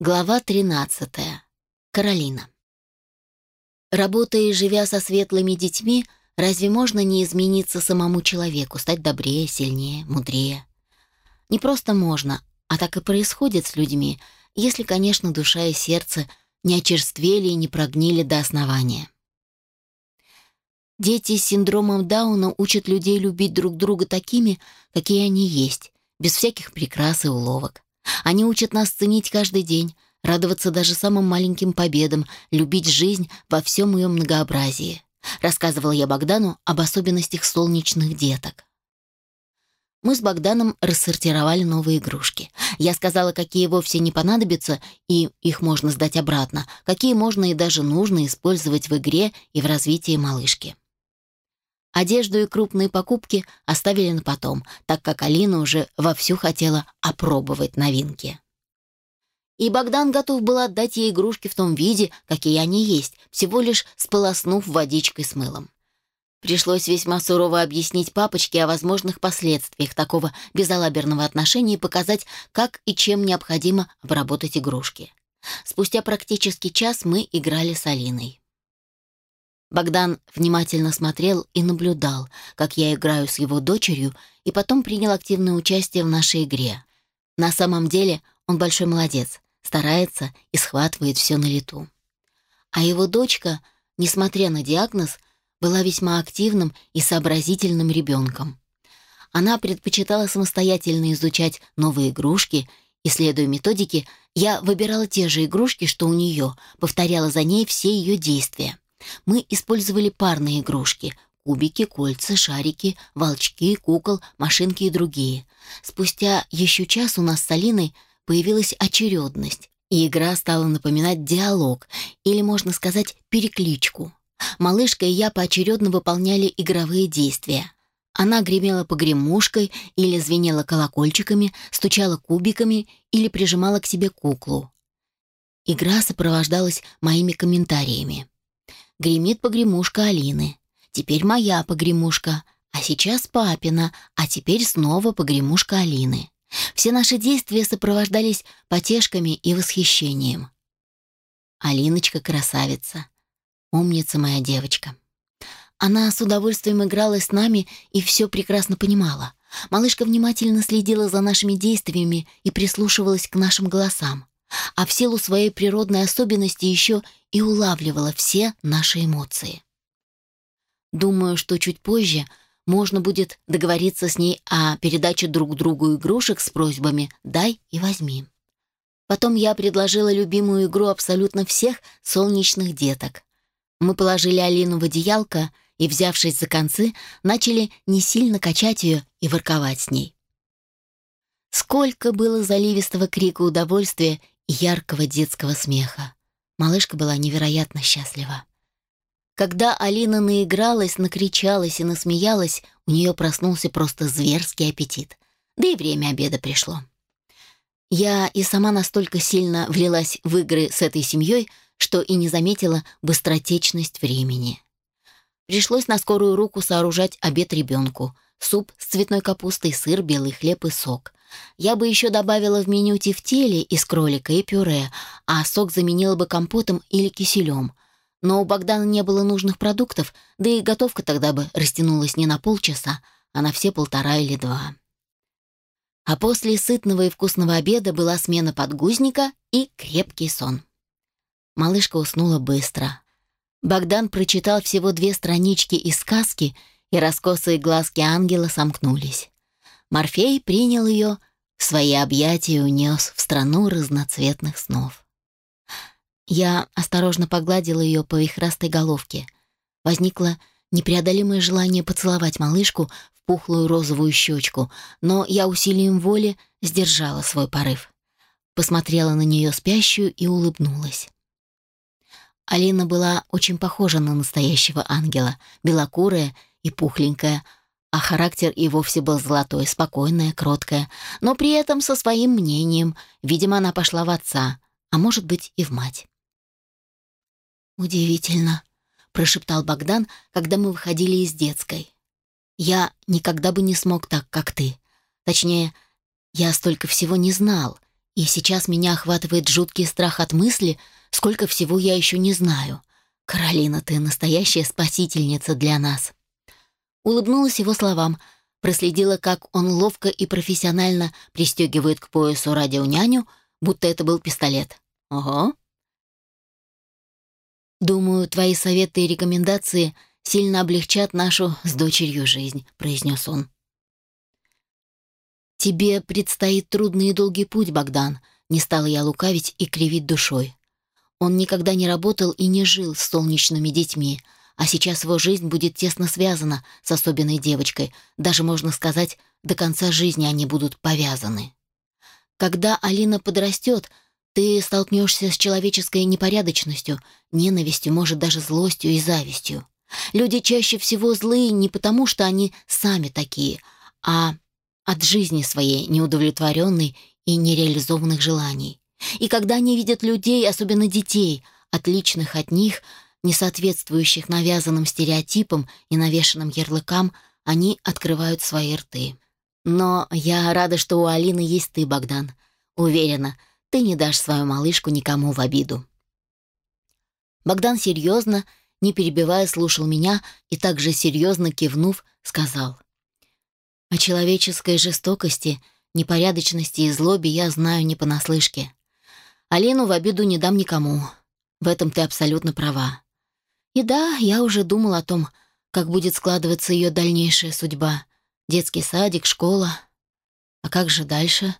Глава 13. Каролина. Работая и живя со светлыми детьми, разве можно не измениться самому человеку, стать добрее, сильнее, мудрее? Не просто можно, а так и происходит с людьми, если, конечно, душа и сердце не очерствели и не прогнили до основания. Дети с синдромом Дауна учат людей любить друг друга такими, какие они есть, без всяких прикрас и уловок. Они учат нас ценить каждый день, радоваться даже самым маленьким победам, любить жизнь во всем ее многообразии. Рассказывала я Богдану об особенностях солнечных деток. Мы с Богданом рассортировали новые игрушки. Я сказала, какие вовсе не понадобятся, и их можно сдать обратно, какие можно и даже нужно использовать в игре и в развитии малышки. Одежду и крупные покупки оставили на потом, так как Алина уже вовсю хотела опробовать новинки. И Богдан готов был отдать ей игрушки в том виде, какие они есть, всего лишь сполоснув водичкой с мылом. Пришлось весьма сурово объяснить папочке о возможных последствиях такого безалаберного отношения и показать, как и чем необходимо обработать игрушки. Спустя практически час мы играли с Алиной. Богдан внимательно смотрел и наблюдал, как я играю с его дочерью, и потом принял активное участие в нашей игре. На самом деле он большой молодец, старается и схватывает все на лету. А его дочка, несмотря на диагноз, была весьма активным и сообразительным ребенком. Она предпочитала самостоятельно изучать новые игрушки, и, следуя методике, я выбирала те же игрушки, что у нее, повторяла за ней все ее действия. Мы использовали парные игрушки — кубики, кольца, шарики, волчки, кукол, машинки и другие. Спустя еще час у нас с Алиной появилась очередность, и игра стала напоминать диалог, или, можно сказать, перекличку. Малышка и я поочередно выполняли игровые действия. Она гремела погремушкой или звенела колокольчиками, стучала кубиками или прижимала к себе куклу. Игра сопровождалась моими комментариями. Гремит погремушка Алины. Теперь моя погремушка. А сейчас папина. А теперь снова погремушка Алины. Все наши действия сопровождались потешками и восхищением. Алиночка красавица. Умница моя девочка. Она с удовольствием играла с нами и все прекрасно понимала. Малышка внимательно следила за нашими действиями и прислушивалась к нашим голосам а в силу своей природной особенности еще и улавливала все наши эмоции. Думаю, что чуть позже можно будет договориться с ней о передаче друг другу игрушек с просьбами «дай и возьми». Потом я предложила любимую игру абсолютно всех солнечных деток. Мы положили Алину в одеялко и, взявшись за концы, начали не сильно качать ее и ворковать с ней. Сколько было заливистого крика удовольствия яркого детского смеха. Малышка была невероятно счастлива. Когда Алина наигралась, накричалась и насмеялась, у нее проснулся просто зверский аппетит. Да и время обеда пришло. Я и сама настолько сильно влилась в игры с этой семьей, что и не заметила быстротечность времени. Пришлось на скорую руку сооружать обед ребенку. Суп с цветной капустой, сыр, белый хлеб и сок. Я бы еще добавила в меню тефтели из кролика и пюре, а сок заменила бы компотом или киселем. Но у Богдана не было нужных продуктов, да и готовка тогда бы растянулась не на полчаса, а на все полтора или два. А после сытного и вкусного обеда была смена подгузника и крепкий сон. Малышка уснула быстро. Богдан прочитал всего две странички из сказки, и раскосые глазки ангела сомкнулись. Морфей принял ее, свои объятия унес в страну разноцветных снов. Я осторожно погладила ее по вихрастой головке. Возникло непреодолимое желание поцеловать малышку в пухлую розовую щечку, но я усилием воли сдержала свой порыв. Посмотрела на нее спящую и улыбнулась. Алина была очень похожа на настоящего ангела, белокурая и пухленькая, а характер и вовсе был золотой, спокойная, кроткая, но при этом со своим мнением. Видимо, она пошла в отца, а может быть и в мать. «Удивительно», — прошептал Богдан, когда мы выходили из детской. «Я никогда бы не смог так, как ты. Точнее, я столько всего не знал И сейчас меня охватывает жуткий страх от мысли, сколько всего я еще не знаю. Каролина, ты настоящая спасительница для нас. Улыбнулась его словам, проследила, как он ловко и профессионально пристегивает к поясу радионяню, будто это был пистолет. Ого. Думаю, твои советы и рекомендации сильно облегчат нашу с дочерью жизнь, произнес он. «Тебе предстоит трудный и долгий путь, Богдан», — не стала я лукавить и кривить душой. Он никогда не работал и не жил с солнечными детьми, а сейчас его жизнь будет тесно связана с особенной девочкой, даже, можно сказать, до конца жизни они будут повязаны. Когда Алина подрастет, ты столкнешься с человеческой непорядочностью, ненавистью, может, даже злостью и завистью. Люди чаще всего злые не потому, что они сами такие, а от жизни своей неудовлетворенной и нереализованных желаний. И когда они видят людей, особенно детей, отличных от них, не соответствующих навязанным стереотипам и навешанным ярлыкам, они открывают свои рты. Но я рада, что у Алины есть ты, Богдан. Уверена, ты не дашь свою малышку никому в обиду. Богдан серьезно, не перебивая, слушал меня и также серьезно кивнув, сказал. О человеческой жестокости, непорядочности и злобе я знаю не понаслышке. Алину в обиду не дам никому. В этом ты абсолютно права. И да, я уже думал о том, как будет складываться ее дальнейшая судьба. Детский садик, школа. А как же дальше?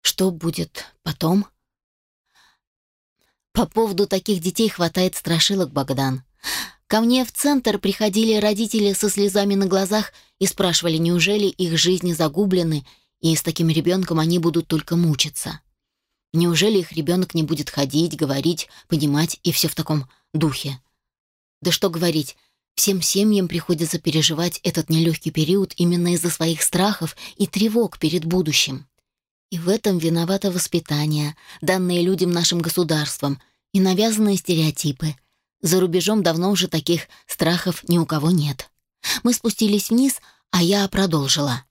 Что будет потом? По поводу таких детей хватает страшилок, Богдан. Ко мне в центр приходили родители со слезами на глазах и спрашивали, неужели их жизни загублены, и с таким ребенком они будут только мучиться. Неужели их ребенок не будет ходить, говорить, понимать и все в таком духе? Да что говорить, всем семьям приходится переживать этот нелегкий период именно из-за своих страхов и тревог перед будущим. И в этом виновато воспитание, данное людям нашим государством, и навязанные стереотипы – за рубежом давно уже таких страхов ни у кого нет. Мы спустились вниз, а я продолжила.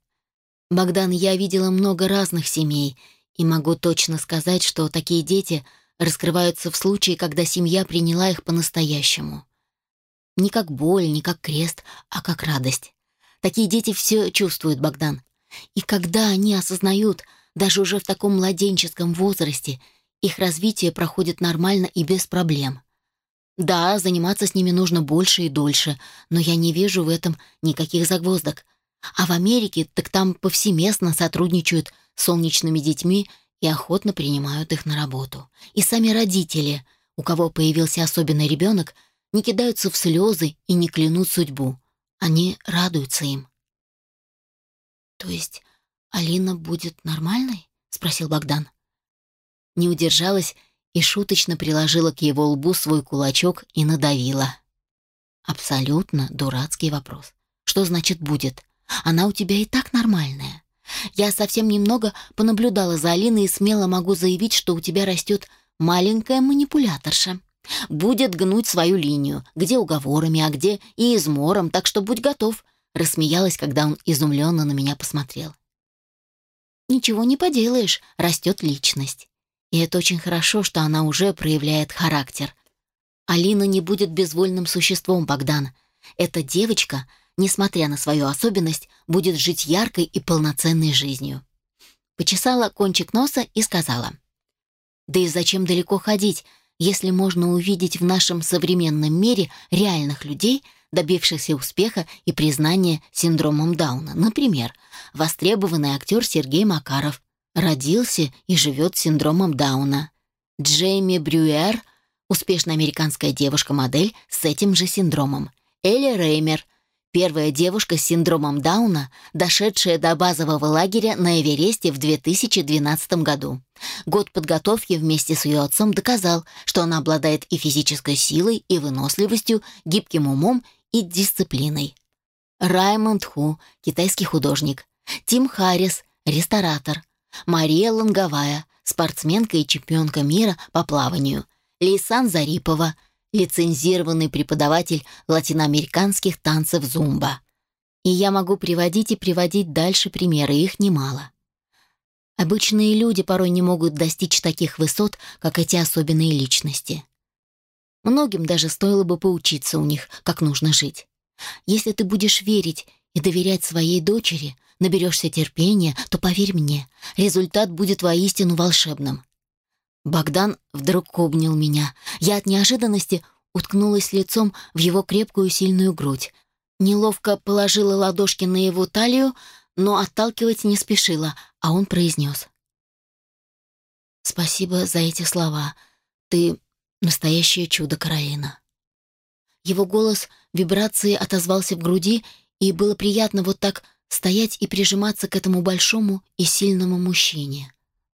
Богдан, я видела много разных семей и могу точно сказать, что такие дети раскрываются в случае, когда семья приняла их по-настоящему. Не как боль, не как крест, а как радость. Такие дети все чувствуют, Богдан. И когда они осознают, даже уже в таком младенческом возрасте, их развитие проходит нормально и без проблем. Да, заниматься с ними нужно больше и дольше, но я не вижу в этом никаких загвоздок. А в Америке так там повсеместно сотрудничают с солнечными детьми и охотно принимают их на работу. И сами родители, у кого появился особенный ребенок, не кидаются в слезы и не клянут судьбу. Они радуются им. «То есть Алина будет нормальной?» — спросил Богдан. Не удержалась и шуточно приложила к его лбу свой кулачок и надавила. Абсолютно дурацкий вопрос. Что значит «будет»? Она у тебя и так нормальная. Я совсем немного понаблюдала за Алиной и смело могу заявить, что у тебя растет маленькая манипуляторша. Будет гнуть свою линию, где уговорами, а где и измором, так что будь готов, рассмеялась, когда он изумленно на меня посмотрел. Ничего не поделаешь, растет личность. И это очень хорошо, что она уже проявляет характер. Алина не будет безвольным существом, Богдан. Эта девочка, несмотря на свою особенность, будет жить яркой и полноценной жизнью. Почесала кончик носа и сказала. «Да и зачем далеко ходить, если можно увидеть в нашем современном мире реальных людей, добившихся успеха и признания синдромом Дауна. Например, востребованный актер Сергей Макаров, родился и живет с синдромом Дауна. Джейми Брюер – успешная американская девушка-модель с этим же синдромом. Элли Реймер – первая девушка с синдромом Дауна, дошедшая до базового лагеря на Эвересте в 2012 году. Год подготовки вместе с ее отцом доказал, что она обладает и физической силой, и выносливостью, гибким умом и дисциплиной. Раймонд Ху – китайский художник. Тим Харрис – ресторатор. Мария Лонговая, спортсменка и чемпионка мира по плаванию, Лейсан Зарипова, лицензированный преподаватель латиноамериканских танцев зумба. И я могу приводить и приводить дальше примеры, их немало. Обычные люди порой не могут достичь таких высот, как эти особенные личности. Многим даже стоило бы поучиться у них, как нужно жить. Если ты будешь верить и доверять своей дочери, наберешься терпения, то поверь мне, результат будет воистину волшебным. Богдан вдруг обнял меня. Я от неожиданности уткнулась лицом в его крепкую сильную грудь. Неловко положила ладошки на его талию, но отталкивать не спешила, а он произнес. «Спасибо за эти слова. Ты настоящее чудо, Каролина». Его голос вибрации отозвался в груди, и было приятно вот так стоять и прижиматься к этому большому и сильному мужчине.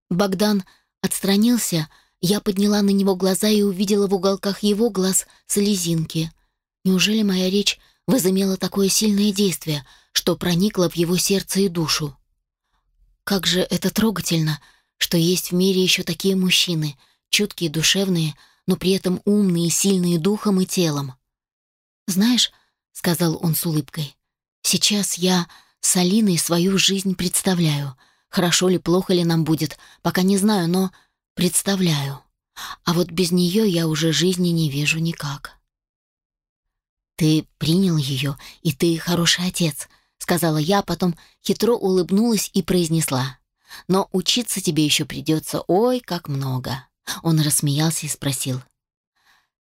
Богдан отстранился, я подняла на него глаза и увидела в уголках его глаз слезинки. Неужели моя речь возымела такое сильное действие, что проникло в его сердце и душу? Как же это трогательно, что есть в мире еще такие мужчины, чуткие, душевные, но при этом умные, сильные духом и телом. «Знаешь», — сказал он с улыбкой, — «сейчас я с Алиной свою жизнь представляю. Хорошо ли, плохо ли нам будет, пока не знаю, но представляю. А вот без нее я уже жизни не вижу никак». «Ты принял ее, и ты хороший отец», — сказала я, потом хитро улыбнулась и произнесла. «Но учиться тебе еще придется, ой, как много». Он рассмеялся и спросил.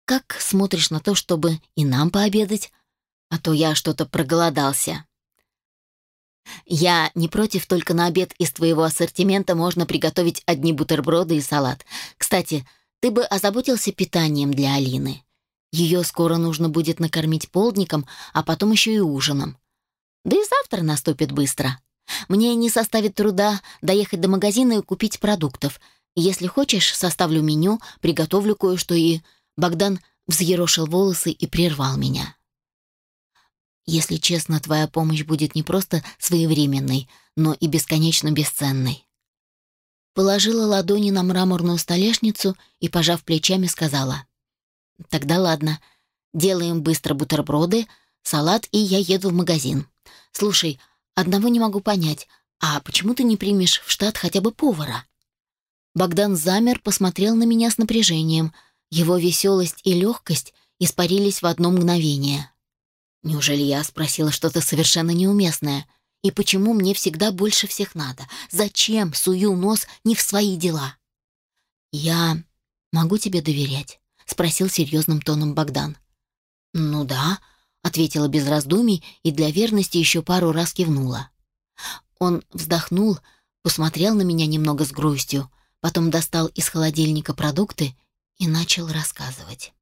Как смотришь на то, чтобы и нам пообедать? А то я что-то проголодался. Я не против, только на обед из твоего ассортимента можно приготовить одни бутерброды и салат. Кстати, ты бы озаботился питанием для Алины. Ее скоро нужно будет накормить полдником, а потом еще и ужином. Да и завтра наступит быстро. Мне не составит труда доехать до магазина и купить продуктов. Если хочешь, составлю меню, приготовлю кое-что и Богдан взъерошил волосы и прервал меня. «Если честно, твоя помощь будет не просто своевременной, но и бесконечно бесценной». Положила ладони на мраморную столешницу и, пожав плечами, сказала. «Тогда ладно. Делаем быстро бутерброды, салат, и я еду в магазин. Слушай, одного не могу понять. А почему ты не примешь в штат хотя бы повара?» Богдан замер, посмотрел на меня с напряжением — его веселость и легкость испарились в одно мгновение. Неужели я спросила что-то совершенно неуместное? И почему мне всегда больше всех надо? Зачем сую нос не в свои дела? «Я могу тебе доверять?» — спросил серьезным тоном Богдан. «Ну да», — ответила без раздумий и для верности еще пару раз кивнула. Он вздохнул, посмотрел на меня немного с грустью, потом достал из холодильника продукты и начал рассказывать.